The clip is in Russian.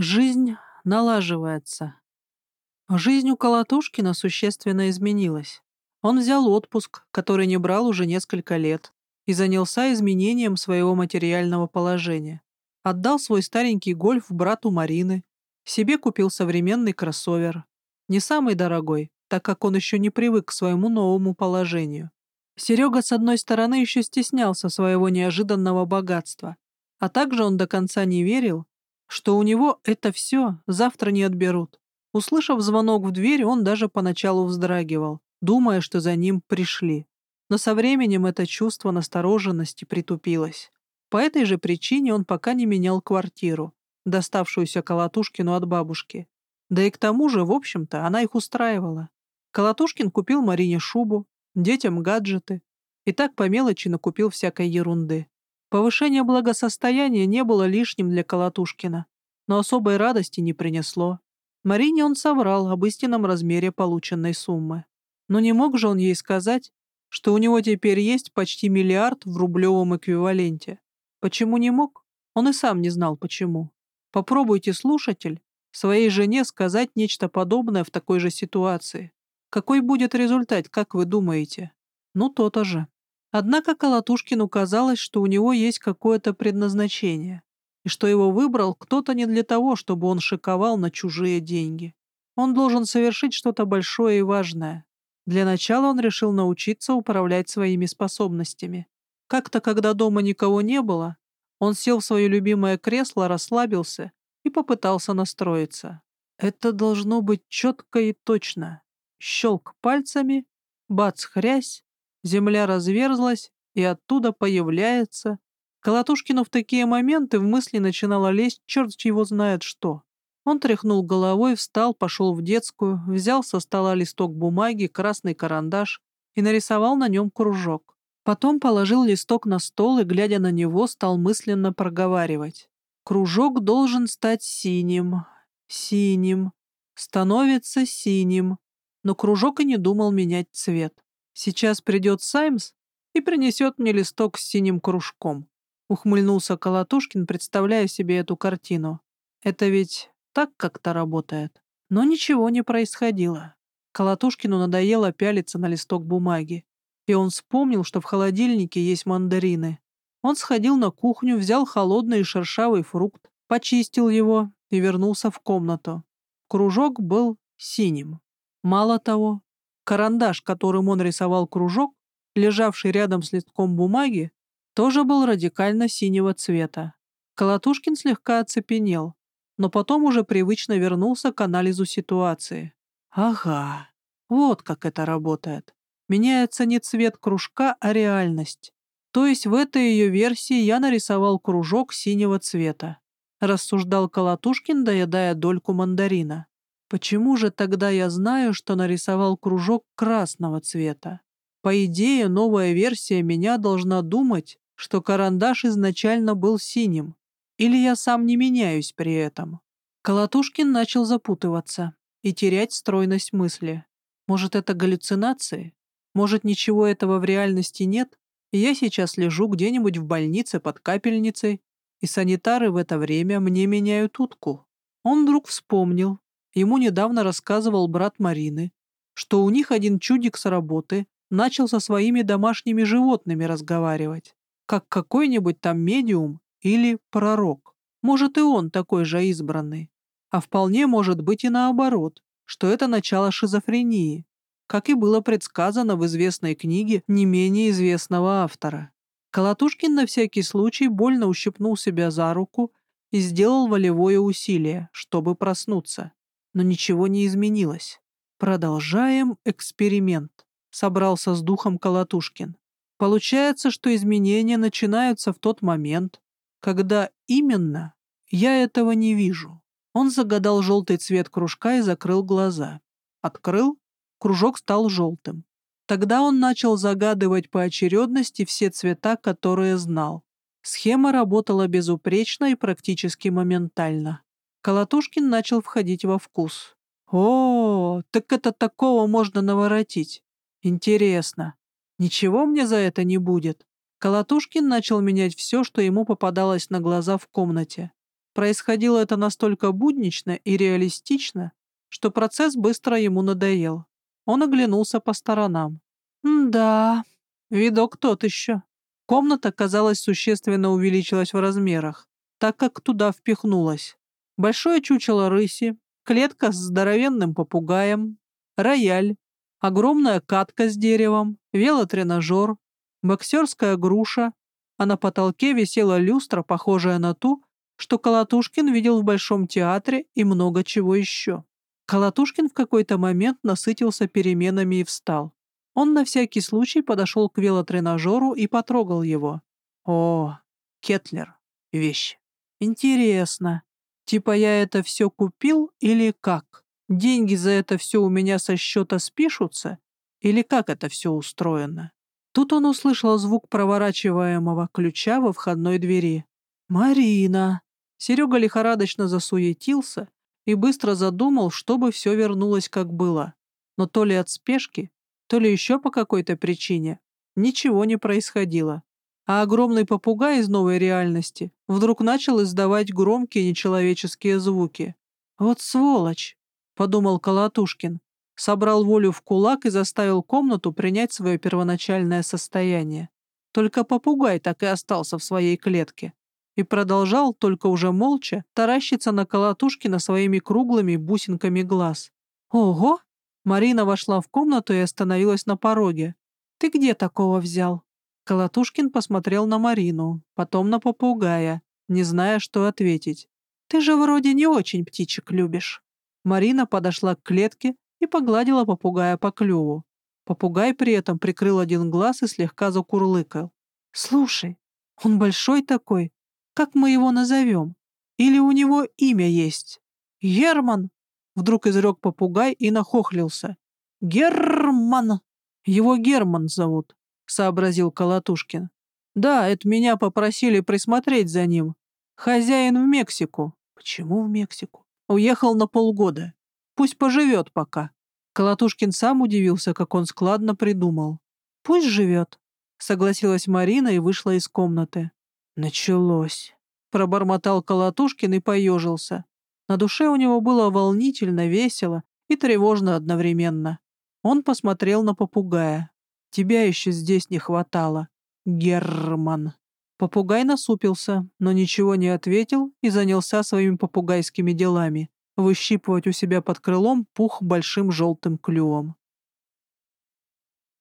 Жизнь налаживается. Жизнь у Колотушкина существенно изменилась. Он взял отпуск, который не брал уже несколько лет, и занялся изменением своего материального положения. Отдал свой старенький гольф брату Марины, себе купил современный кроссовер. Не самый дорогой, так как он еще не привык к своему новому положению. Серега, с одной стороны, еще стеснялся своего неожиданного богатства, а также он до конца не верил, что у него это все завтра не отберут. Услышав звонок в дверь, он даже поначалу вздрагивал, думая, что за ним пришли. Но со временем это чувство настороженности притупилось. По этой же причине он пока не менял квартиру, доставшуюся Колотушкину от бабушки. Да и к тому же, в общем-то, она их устраивала. Колотушкин купил Марине шубу, детям гаджеты и так по мелочи накупил всякой ерунды. Повышение благосостояния не было лишним для Колотушкина, но особой радости не принесло. Марине он соврал об истинном размере полученной суммы. Но не мог же он ей сказать, что у него теперь есть почти миллиард в рублевом эквиваленте. Почему не мог? Он и сам не знал, почему. Попробуйте, слушатель, своей жене сказать нечто подобное в такой же ситуации. Какой будет результат, как вы думаете? Ну, то-то же. Однако Колотушкину казалось, что у него есть какое-то предназначение, и что его выбрал кто-то не для того, чтобы он шиковал на чужие деньги. Он должен совершить что-то большое и важное. Для начала он решил научиться управлять своими способностями. Как-то, когда дома никого не было, он сел в свое любимое кресло, расслабился и попытался настроиться. Это должно быть четко и точно. Щелк пальцами, бац-хрясь, земля разверзлась, и оттуда появляется... Колотушкину в такие моменты в мысли начинало лезть черт его знает что. Он тряхнул головой, встал, пошел в детскую, взял со стола листок бумаги, красный карандаш и нарисовал на нем кружок. Потом положил листок на стол и, глядя на него, стал мысленно проговаривать. Кружок должен стать синим, синим, становится синим, но кружок и не думал менять цвет. Сейчас придет Саймс и принесет мне листок с синим кружком. Ухмыльнулся Колотушкин, представляя себе эту картину. Это ведь так как-то работает. Но ничего не происходило. Колотушкину надоело пялиться на листок бумаги. И он вспомнил, что в холодильнике есть мандарины. Он сходил на кухню, взял холодный и шершавый фрукт, почистил его и вернулся в комнату. Кружок был синим. Мало того, карандаш, которым он рисовал кружок, лежавший рядом с листком бумаги, тоже был радикально синего цвета. Колотушкин слегка оцепенел, но потом уже привычно вернулся к анализу ситуации. Ага, вот как это работает. Меняется не цвет кружка, а реальность. То есть в этой ее версии я нарисовал кружок синего цвета. Рассуждал Колотушкин, доедая дольку мандарина. Почему же тогда я знаю, что нарисовал кружок красного цвета? По идее, новая версия меня должна думать, что карандаш изначально был синим. Или я сам не меняюсь при этом? Колотушкин начал запутываться и терять стройность мысли. Может, это галлюцинации? Может, ничего этого в реальности нет, и я сейчас лежу где-нибудь в больнице под капельницей, и санитары в это время мне меняют утку. Он вдруг вспомнил, Ему недавно рассказывал брат Марины, что у них один чудик с работы начал со своими домашними животными разговаривать, как какой-нибудь там медиум или пророк. Может, и он такой же избранный. А вполне может быть и наоборот, что это начало шизофрении, как и было предсказано в известной книге не менее известного автора. Колотушкин на всякий случай больно ущипнул себя за руку и сделал волевое усилие, чтобы проснуться но ничего не изменилось. Продолжаем эксперимент, собрался с духом Колотушкин. Получается, что изменения начинаются в тот момент, когда именно я этого не вижу. Он загадал желтый цвет кружка и закрыл глаза. Открыл, кружок стал желтым. Тогда он начал загадывать по очередности все цвета, которые знал. Схема работала безупречно и практически моментально. Колотушкин начал входить во вкус. «О, так это такого можно наворотить. Интересно. Ничего мне за это не будет». Колотушкин начал менять все, что ему попадалось на глаза в комнате. Происходило это настолько буднично и реалистично, что процесс быстро ему надоел. Он оглянулся по сторонам. «Да, видок тот еще». Комната, казалось, существенно увеличилась в размерах, так как туда впихнулась. Большое чучело рыси, клетка с здоровенным попугаем, рояль, огромная катка с деревом, велотренажер, боксерская груша, а на потолке висела люстра, похожая на ту, что Колотушкин видел в Большом театре и много чего еще. Колотушкин в какой-то момент насытился переменами и встал. Он на всякий случай подошел к велотренажеру и потрогал его. О, Кетлер, вещь. Интересно, типа я это все купил или как? Деньги за это все у меня со счета спишутся? Или как это все устроено? Тут он услышал звук проворачиваемого ключа во входной двери. «Марина!» Серега лихорадочно засуетился и быстро задумал, чтобы все вернулось как было. Но то ли от спешки, то ли еще по какой-то причине ничего не происходило. А огромный попугай из новой реальности вдруг начал издавать громкие нечеловеческие звуки. «Вот сволочь!» — подумал Колотушкин. Собрал волю в кулак и заставил комнату принять свое первоначальное состояние. Только попугай так и остался в своей клетке и продолжал, только уже молча, таращиться на Колотушкина своими круглыми бусинками глаз. «Ого!» Марина вошла в комнату и остановилась на пороге. «Ты где такого взял?» Колотушкин посмотрел на Марину, потом на попугая, не зная, что ответить. «Ты же вроде не очень птичек любишь». Марина подошла к клетке и погладила попугая по клюву. Попугай при этом прикрыл один глаз и слегка закурлыкал. «Слушай, он большой такой, как мы его назовем? Или у него имя есть? Герман!» Вдруг изрек попугай и нахохлился. «Герман! Его Герман зовут», — сообразил Колотушкин. «Да, это меня попросили присмотреть за ним. Хозяин в Мексику». «Почему в Мексику?» «Уехал на полгода. Пусть поживет пока». Колотушкин сам удивился, как он складно придумал. «Пусть живет», — согласилась Марина и вышла из комнаты. «Началось», — пробормотал Колотушкин и поежился. На душе у него было волнительно, весело и тревожно одновременно. Он посмотрел на попугая. «Тебя еще здесь не хватало, Герман». Попугай насупился, но ничего не ответил и занялся своими попугайскими делами. Выщипывать у себя под крылом пух большим желтым клювом.